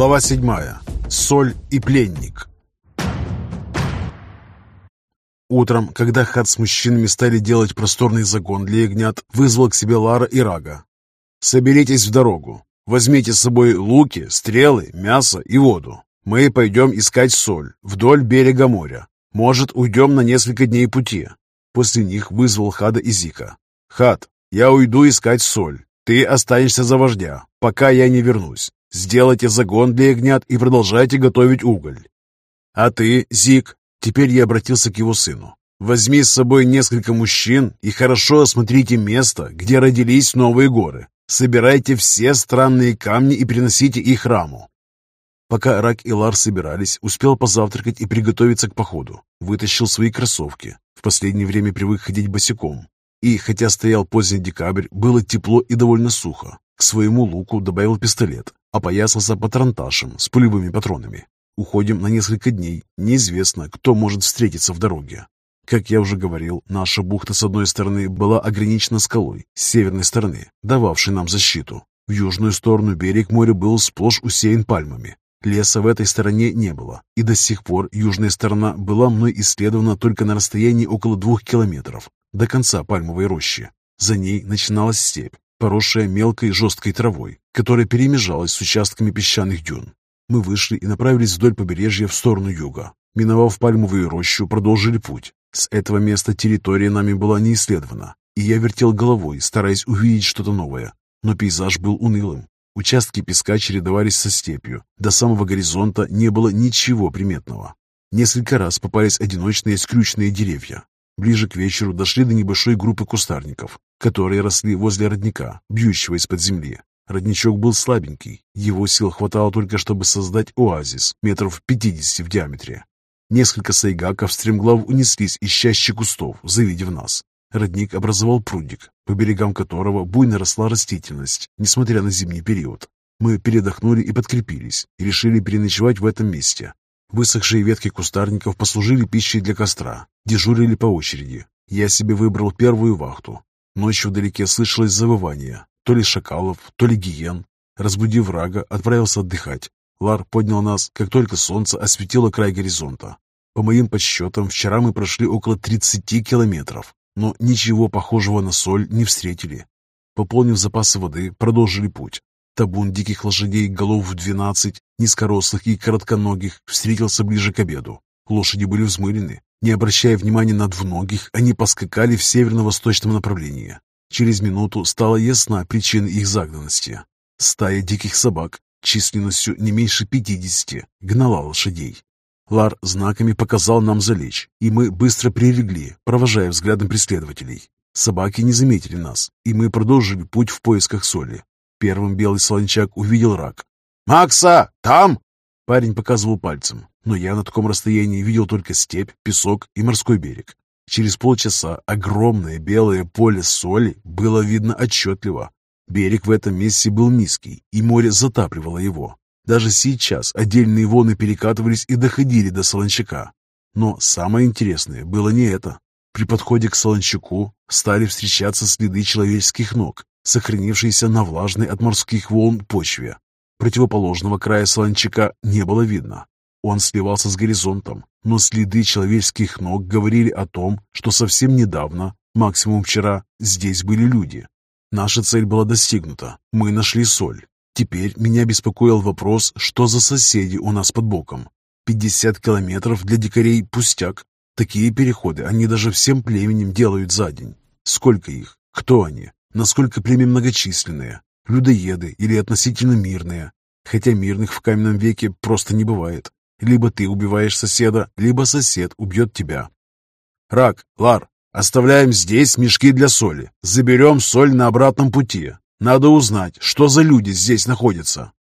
Глава 7. Соль и пленник. Утром, когда Хат с мужчинами стали делать просторный загон для ягнят, вызвал к себе Лара и Рага. «Соберитесь в дорогу. Возьмите с собой луки, стрелы, мясо и воду. Мы пойдем искать соль вдоль берега моря. Может, уйдем на несколько дней пути». После них вызвал Хада и Зика. «Хад, я уйду искать соль. Ты останешься за вождя, пока я не вернусь. Сделайте загон для ягнят и продолжайте готовить уголь. А ты, Зик, теперь я обратился к его сыну. Возьми с собой несколько мужчин и хорошо осмотрите место, где родились новые горы. Собирайте все странные камни и приносите их раму. Пока Рак и Лар собирались, успел позавтракать и приготовиться к походу. Вытащил свои кроссовки. В последнее время привык ходить босиком. И, хотя стоял поздний декабрь, было тепло и довольно сухо. К своему луку добавил пистолет, опоясался патронташем с пулевыми патронами. Уходим на несколько дней. Неизвестно, кто может встретиться в дороге. Как я уже говорил, наша бухта с одной стороны была ограничена скалой, с северной стороны, дававшей нам защиту. В южную сторону берег моря был сплошь усеян пальмами. Леса в этой стороне не было, и до сих пор южная сторона была мной исследована только на расстоянии около двух километров, до конца пальмовой рощи. За ней начиналась степь, поросшая мелкой жесткой травой, которая перемежалась с участками песчаных дюн. Мы вышли и направились вдоль побережья в сторону юга. Миновав пальмовую рощу, продолжили путь. С этого места территория нами была не исследована, и я вертел головой, стараясь увидеть что-то новое. Но пейзаж был унылым. Участки песка чередовались со степью. До самого горизонта не было ничего приметного. Несколько раз попались одиночные скрюченные деревья. Ближе к вечеру дошли до небольшой группы кустарников, которые росли возле родника, бьющего из-под земли. Родничок был слабенький, его сил хватало только, чтобы создать оазис метров 50 в диаметре. Несколько сайгаков стремглав унеслись из чащи кустов, завидев нас. Родник образовал прудик, по берегам которого буйно росла растительность, несмотря на зимний период. Мы передохнули и подкрепились, и решили переночевать в этом месте. Высохшие ветки кустарников послужили пищей для костра, дежурили по очереди. Я себе выбрал первую вахту, Ночью вдалеке слышалось завывание, то ли шакалов, то ли гиен. Разбудив врага, отправился отдыхать. Лар поднял нас, как только солнце осветило край горизонта. По моим подсчетам, вчера мы прошли около 30 километров, но ничего похожего на соль не встретили. Пополнив запасы воды, продолжили путь. Табун диких лошадей голов в 12, низкорослых и коротконогих, встретился ближе к обеду. Лошади были взмылены, не обращая внимания на двуногих, они поскакали в северно-восточном направлении. Через минуту стала ясна причина их загнанности. Стая диких собак, численностью не меньше пятидесяти, гнала лошадей. Лар знаками показал нам залечь, и мы быстро прилегли, провожая взглядом преследователей. Собаки не заметили нас, и мы продолжили путь в поисках соли. Первым белый солончак увидел рак. «Макса! Там!» Парень показывал пальцем но я на таком расстоянии видел только степь, песок и морской берег. Через полчаса огромное белое поле соли было видно отчетливо. Берег в этом месте был низкий, и море затапливало его. Даже сейчас отдельные волны перекатывались и доходили до Солончака. Но самое интересное было не это. При подходе к Солончаку стали встречаться следы человеческих ног, сохранившиеся на влажной от морских волн почве. Противоположного края Солончака не было видно. Он сливался с горизонтом, но следы человеческих ног говорили о том, что совсем недавно, максимум вчера, здесь были люди. Наша цель была достигнута. Мы нашли соль. Теперь меня беспокоил вопрос, что за соседи у нас под боком. 50 километров для дикарей – пустяк. Такие переходы они даже всем племенем делают за день. Сколько их? Кто они? Насколько племя многочисленные? Людоеды или относительно мирные? Хотя мирных в каменном веке просто не бывает. Либо ты убиваешь соседа, либо сосед убьет тебя. Рак, Лар, оставляем здесь мешки для соли. Заберем соль на обратном пути. Надо узнать, что за люди здесь находятся.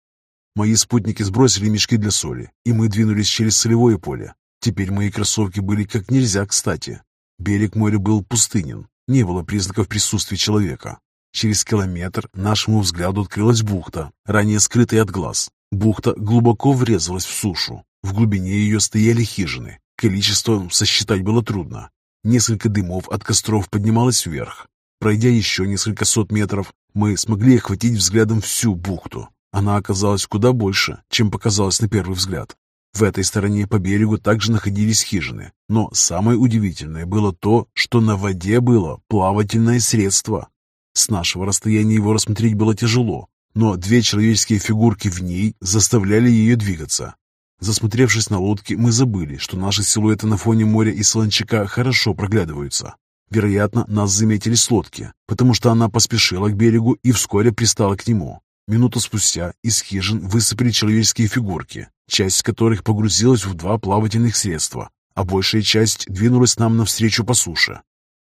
Мои спутники сбросили мешки для соли, и мы двинулись через солевое поле. Теперь мои кроссовки были как нельзя кстати. Берег моря был пустынен, не было признаков присутствия человека. Через километр нашему взгляду открылась бухта, ранее скрытая от глаз. Бухта глубоко врезалась в сушу, в глубине ее стояли хижины. Количество сосчитать было трудно. Несколько дымов от костров поднималось вверх. Пройдя еще несколько сот метров, мы смогли охватить взглядом всю бухту. Она оказалась куда больше, чем показалось на первый взгляд. В этой стороне по берегу также находились хижины, но самое удивительное было то, что на воде было плавательное средство. С нашего расстояния его рассмотреть было тяжело, но две человеческие фигурки в ней заставляли ее двигаться. Засмотревшись на лодки, мы забыли, что наши силуэты на фоне моря и солончака хорошо проглядываются. Вероятно, нас заметили с лодки, потому что она поспешила к берегу и вскоре пристала к нему. Минуту спустя из хижин высыпали человеческие фигурки, часть которых погрузилась в два плавательных средства, а большая часть двинулась нам навстречу по суше.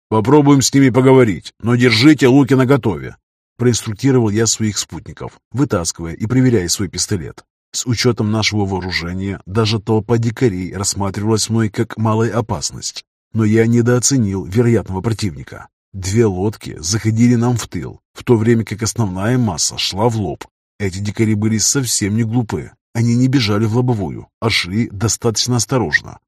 «Попробуем с ними поговорить, но держите луки наготове», проинструктировал я своих спутников, вытаскивая и проверяя свой пистолет. С учетом нашего вооружения, даже толпа дикарей рассматривалась мной как малая опасность, но я недооценил вероятного противника. Две лодки заходили нам в тыл, в то время как основная масса шла в лоб. Эти дикари были совсем не глупы. Они не бежали в лобовую, а шли достаточно осторожно.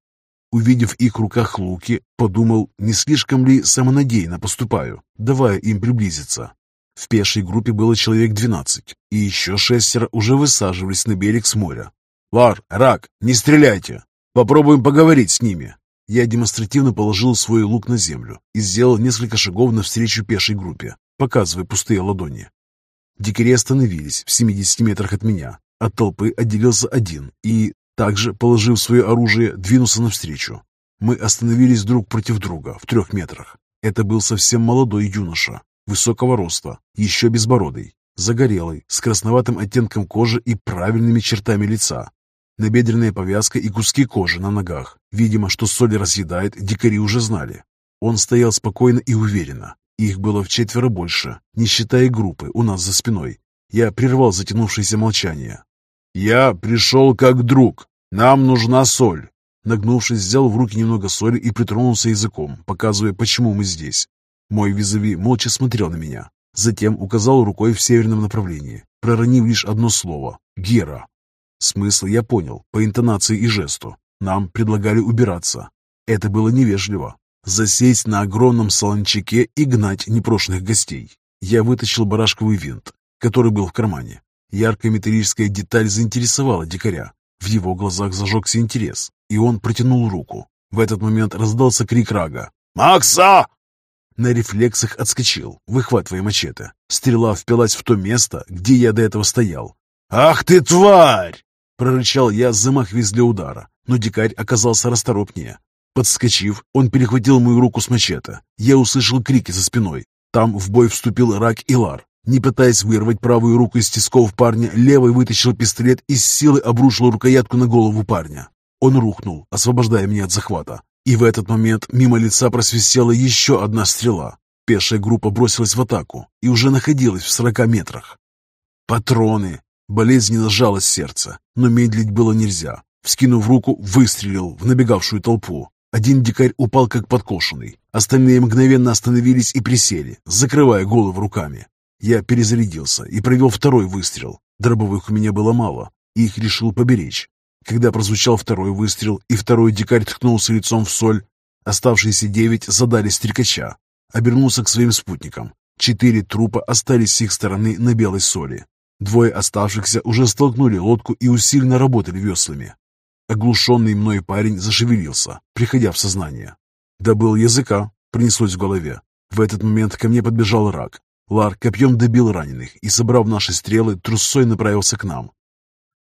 Увидев их в руках луки, подумал, не слишком ли самонадеянно поступаю, давая им приблизиться. В пешей группе было человек двенадцать, и еще шестеро уже высаживались на берег с моря. «Лар, Рак, не стреляйте! Попробуем поговорить с ними!» Я демонстративно положил свой лук на землю и сделал несколько шагов навстречу пешей группе, показывая пустые ладони. Дикари остановились в 70 метрах от меня. От толпы отделился один и, также, положив свое оружие, двинулся навстречу. Мы остановились друг против друга в трех метрах. Это был совсем молодой юноша, высокого роста, еще безбородый, загорелый, с красноватым оттенком кожи и правильными чертами лица. Набедренная повязка и куски кожи на ногах. Видимо, что соль разъедает, дикари уже знали. Он стоял спокойно и уверенно. Их было в четверо больше, не считая группы у нас за спиной. Я прервал затянувшееся молчание. «Я пришел как друг. Нам нужна соль». Нагнувшись, взял в руки немного соли и притронулся языком, показывая, почему мы здесь. Мой визави молча смотрел на меня. Затем указал рукой в северном направлении, проронив лишь одно слово — «Гера». Смысл я понял по интонации и жесту. Нам предлагали убираться. Это было невежливо. Засесть на огромном солончаке и гнать непрошенных гостей. Я вытащил барашковый винт, который был в кармане. Яркая металлическая деталь заинтересовала дикаря. В его глазах зажегся интерес, и он протянул руку. В этот момент раздался крик Рага. «Макса!» На рефлексах отскочил, выхватывая мачете. Стрела впилась в то место, где я до этого стоял. «Ах ты, тварь!» Прорычал я, замахиваясь для удара, но дикарь оказался расторопнее. Подскочив, он перехватил мою руку с мачете. Я услышал крики за спиной. Там в бой вступил Рак и Лар. Не пытаясь вырвать правую руку из тисков парня, левой вытащил пистолет и с силы обрушил рукоятку на голову парня. Он рухнул, освобождая меня от захвата. И в этот момент мимо лица просвистела еще одна стрела. Пешая группа бросилась в атаку и уже находилась в сорока метрах. Патроны! Болезненно сжалось сердце, но медлить было нельзя. Вскинув руку, выстрелил в набегавшую толпу. Один дикарь упал как подкошенный. Остальные мгновенно остановились и присели, закрывая голову руками. Я перезарядился и провел второй выстрел. Дробовых у меня было мало, и их решил поберечь. Когда прозвучал второй выстрел, и второй дикарь ткнулся лицом в соль, оставшиеся девять задали стрекача. Обернулся к своим спутникам. Четыре трупа остались с их стороны на белой соли. Двое оставшихся уже столкнули лодку и усиленно работали веслами. Оглушенный мной парень зашевелился, приходя в сознание. «Добыл языка», — принеслось в голове. В этот момент ко мне подбежал рак. Лар копьем добил раненых и, собрав наши стрелы, трусой направился к нам.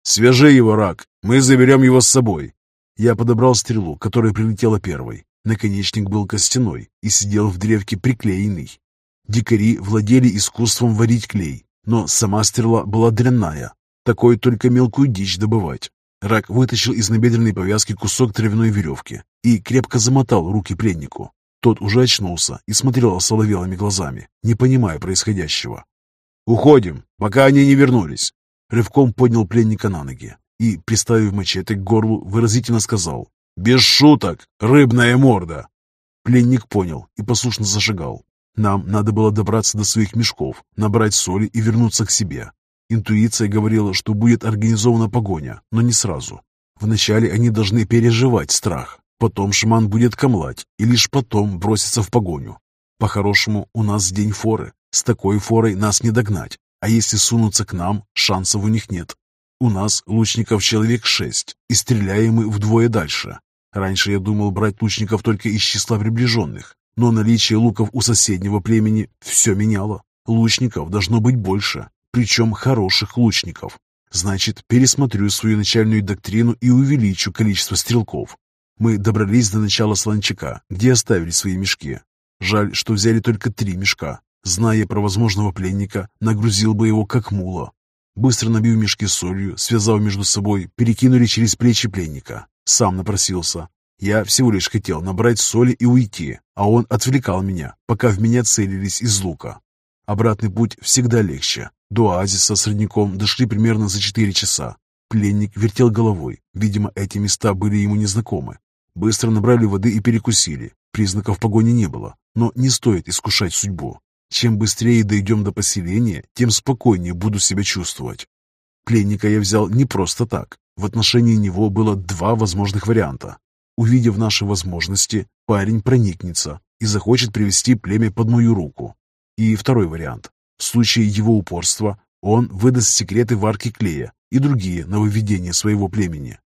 «Свяжи его, рак! Мы заберем его с собой!» Я подобрал стрелу, которая прилетела первой. Наконечник был костяной и сидел в древке приклеенный. Дикари владели искусством варить клей, но сама стрела была дрянная. Такой только мелкую дичь добывать. Рак вытащил из набедренной повязки кусок травяной веревки и крепко замотал руки пленнику. Тот уже очнулся и смотрел соловелыми глазами, не понимая происходящего. «Уходим, пока они не вернулись!» Рывком поднял пленника на ноги и, приставив мачете к горлу, выразительно сказал «Без шуток, рыбная морда!» Пленник понял и послушно зашагал. Нам надо было добраться до своих мешков, набрать соли и вернуться к себе. Интуиция говорила, что будет организована погоня, но не сразу. Вначале они должны переживать страх, потом шаман будет камлать и лишь потом броситься в погоню. По-хорошему, у нас день форы. С такой форой нас не догнать. А если сунуться к нам, шансов у них нет. У нас лучников человек шесть, и стреляем мы вдвое дальше. Раньше я думал брать лучников только из числа приближенных, но наличие луков у соседнего племени все меняло. Лучников должно быть больше, причем хороших лучников. Значит, пересмотрю свою начальную доктрину и увеличу количество стрелков. Мы добрались до начала Слончака, где оставили свои мешки. Жаль, что взяли только три мешка. Зная про возможного пленника, нагрузил бы его как мула. Быстро набив мешки солью, связав между собой, перекинули через плечи пленника. Сам напросился. Я всего лишь хотел набрать соли и уйти, а он отвлекал меня, пока в меня целились из лука. Обратный путь всегда легче. До оазиса с родником дошли примерно за четыре часа. Пленник вертел головой. Видимо, эти места были ему незнакомы. Быстро набрали воды и перекусили. Признаков погони не было, но не стоит искушать судьбу. Чем быстрее дойдем до поселения, тем спокойнее буду себя чувствовать. Пленника я взял не просто так. В отношении него было два возможных варианта. Увидев наши возможности, парень проникнется и захочет привести племя под мою руку. И второй вариант. В случае его упорства он выдаст секреты варки клея и другие нововведения своего племени.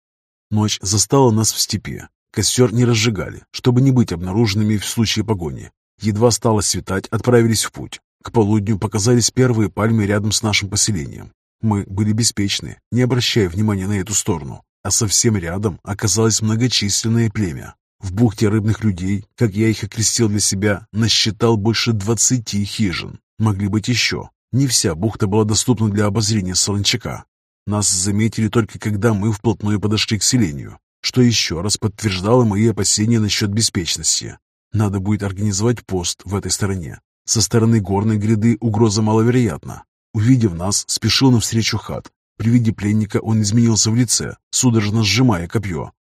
Ночь застала нас в степи. Костер не разжигали, чтобы не быть обнаруженными в случае погони. Едва стало светать, отправились в путь. К полудню показались первые пальмы рядом с нашим поселением. Мы были беспечны, не обращая внимания на эту сторону, а совсем рядом оказалось многочисленное племя. В бухте рыбных людей, как я их окрестил для себя, насчитал больше двадцати хижин. Могли быть еще. Не вся бухта была доступна для обозрения Солончака. Нас заметили только когда мы вплотную подошли к селению, что еще раз подтверждало мои опасения насчет беспечности. Надо будет организовать пост в этой стороне. Со стороны горной гряды угроза маловероятна. Увидев нас, спешил навстречу Хат. При виде пленника он изменился в лице, судорожно сжимая копье.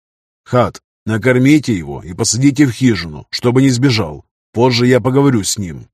«Хат, накормите его и посадите в хижину, чтобы не сбежал. Позже я поговорю с ним».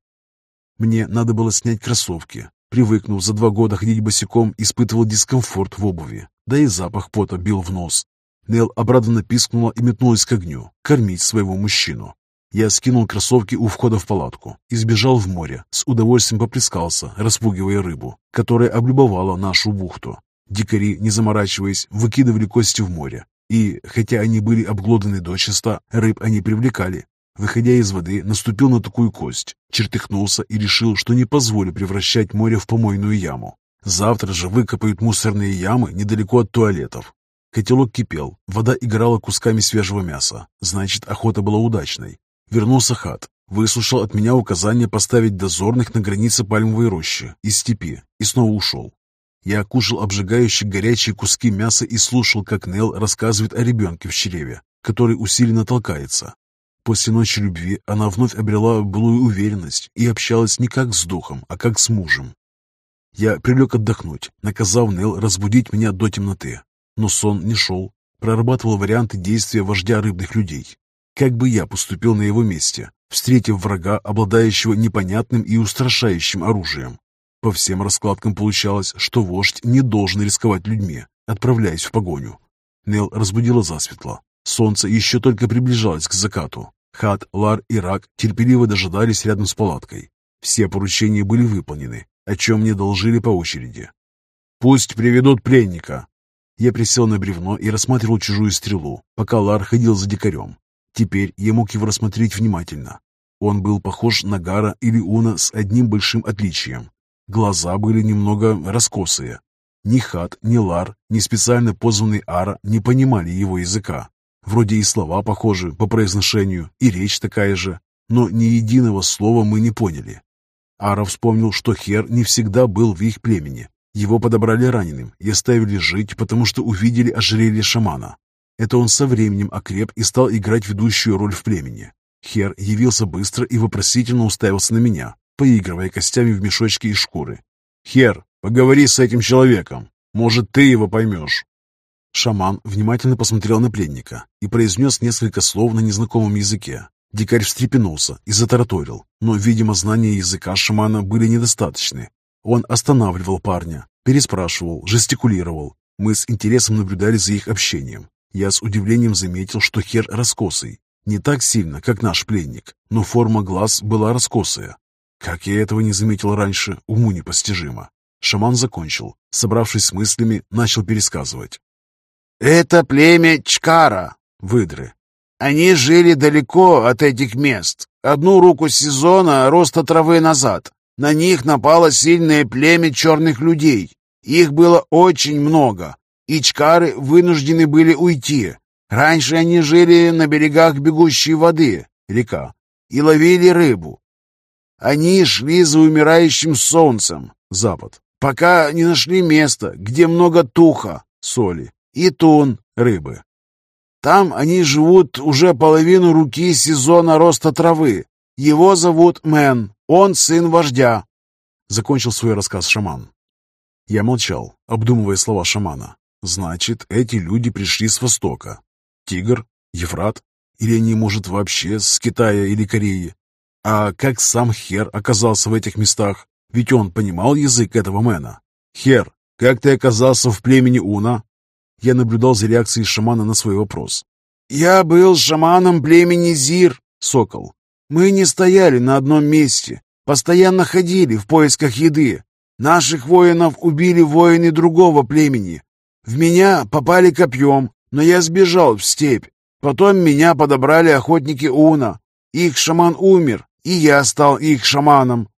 Мне надо было снять кроссовки. Привыкнув за два года ходить босиком, испытывал дискомфорт в обуви, да и запах пота бил в нос. Нел обрадованно пискнула и метнулась к огню, кормить своего мужчину. Я скинул кроссовки у входа в палатку и сбежал в море, с удовольствием поплескался, распугивая рыбу, которая облюбовала нашу бухту. Дикари, не заморачиваясь, выкидывали кости в море, и, хотя они были обглоданы дочисто, рыб они привлекали. Выходя из воды, наступил на такую кость, чертыхнулся и решил, что не позволю превращать море в помойную яму. Завтра же выкопают мусорные ямы недалеко от туалетов. Котелок кипел, вода играла кусками свежего мяса, значит, охота была удачной. Вернулся хат, выслушал от меня указание поставить дозорных на границе пальмовой рощи из степи и снова ушел. Я кушал обжигающие горячие куски мяса и слушал, как Нел рассказывает о ребенке в чреве, который усиленно толкается. После ночи любви она вновь обрела былую уверенность и общалась не как с духом, а как с мужем. Я прилег отдохнуть, наказав Нел разбудить меня до темноты. Но сон не шел. Прорабатывал варианты действия вождя рыбных людей. Как бы я поступил на его месте, встретив врага, обладающего непонятным и устрашающим оружием? По всем раскладкам получалось, что вождь не должен рисковать людьми, отправляясь в погоню. Нел разбудила засветло. Солнце еще только приближалось к закату. Хат, Лар и Рак терпеливо дожидались рядом с палаткой. Все поручения были выполнены, о чем мне должили по очереди. «Пусть приведут пленника!» Я присел на бревно и рассматривал чужую стрелу, пока Лар ходил за дикарем. Теперь я мог его рассмотреть внимательно. Он был похож на Гара или Уна с одним большим отличием. Глаза были немного раскосые. Ни Хат, ни Лар, ни специально позванный Ара не понимали его языка. Вроде и слова похожи по произношению, и речь такая же, но ни единого слова мы не поняли. Ара вспомнил, что Хер не всегда был в их племени. Его подобрали раненым и оставили жить, потому что увидели ожерелье шамана. Это он со временем окреп и стал играть ведущую роль в племени. Хер явился быстро и вопросительно уставился на меня, поигрывая костями в мешочке из шкуры. «Хер, поговори с этим человеком. Может, ты его поймешь». Шаман внимательно посмотрел на пленника и произнес несколько слов на незнакомом языке. Дикарь встрепенулся и затараторил, но, видимо, знания языка шамана были недостаточны. Он останавливал парня, переспрашивал, жестикулировал. Мы с интересом наблюдали за их общением. Я с удивлением заметил, что хер раскосый. Не так сильно, как наш пленник, но форма глаз была раскосая. Как я этого не заметил раньше, уму непостижимо. Шаман закончил. Собравшись с мыслями, начал пересказывать. «Это племя Чкара, выдры. Они жили далеко от этих мест. Одну руку сезона роста травы назад. На них напало сильное племя черных людей. Их было очень много, и чкары вынуждены были уйти. Раньше они жили на берегах бегущей воды, река, и ловили рыбу. Они шли за умирающим солнцем, запад, пока не нашли место, где много туха, соли, и тун, рыбы. Там они живут уже половину руки сезона роста травы. Его зовут Мэн, он сын вождя. Закончил свой рассказ шаман. Я молчал, обдумывая слова шамана. Значит, эти люди пришли с востока. Тигр? Ефрат? Или они, может, вообще с Китая или Кореи? А как сам Хер оказался в этих местах? Ведь он понимал язык этого мэна. Хер, как ты оказался в племени Уна? Я наблюдал за реакцией шамана на свой вопрос. «Я был шаманом племени Зир, сокол. Мы не стояли на одном месте, постоянно ходили в поисках еды. Наших воинов убили воины другого племени. В меня попали копьем, но я сбежал в степь. Потом меня подобрали охотники Уна. Их шаман умер, и я стал их шаманом.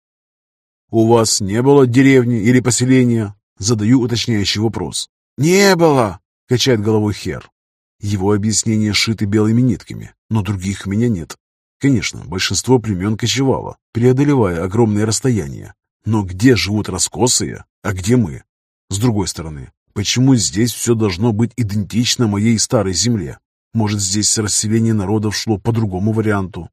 «У вас не было деревни или поселения?» Задаю уточняющий вопрос. «Не было!» — качает головой Хер. Его объяснения шиты белыми нитками, но других у меня нет. Конечно, большинство племен кочевало, преодолевая огромные расстояния. Но где живут раскосые, а где мы? С другой стороны, почему здесь все должно быть идентично моей старой земле? Может, здесь расселение народов шло по другому варианту?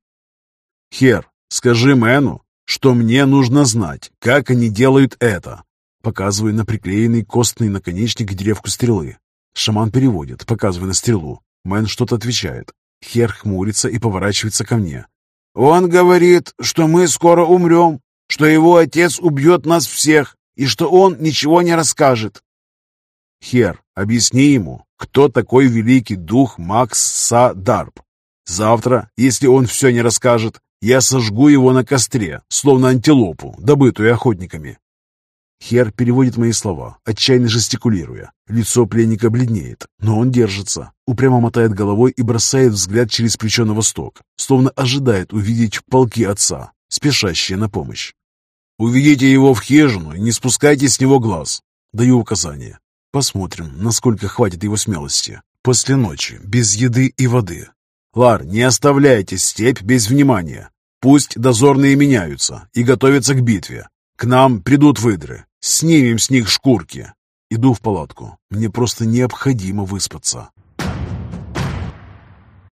Хер, скажи Мэну, что мне нужно знать, как они делают это. Показываю на приклеенный костный наконечник древку стрелы. Шаман переводит, показывая на стрелу. Мэн что-то отвечает. Хер хмурится и поворачивается ко мне. «Он говорит, что мы скоро умрем, что его отец убьет нас всех и что он ничего не расскажет». «Хер, объясни ему, кто такой великий дух Макс Са Дарб. Завтра, если он все не расскажет, я сожгу его на костре, словно антилопу, добытую охотниками. Хер переводит мои слова, отчаянно жестикулируя. Лицо пленника бледнеет, но он держится, упрямо мотает головой и бросает взгляд через плечо на восток, словно ожидает увидеть полки отца, спешащие на помощь. «Уведите его в хижину и не спускайте с него глаз», — даю указание. Посмотрим, насколько хватит его смелости. После ночи, без еды и воды. Лар, не оставляйте степь без внимания. Пусть дозорные меняются и готовятся к битве. К нам придут выдры. Снимем с них шкурки. Иду в палатку. Мне просто необходимо выспаться.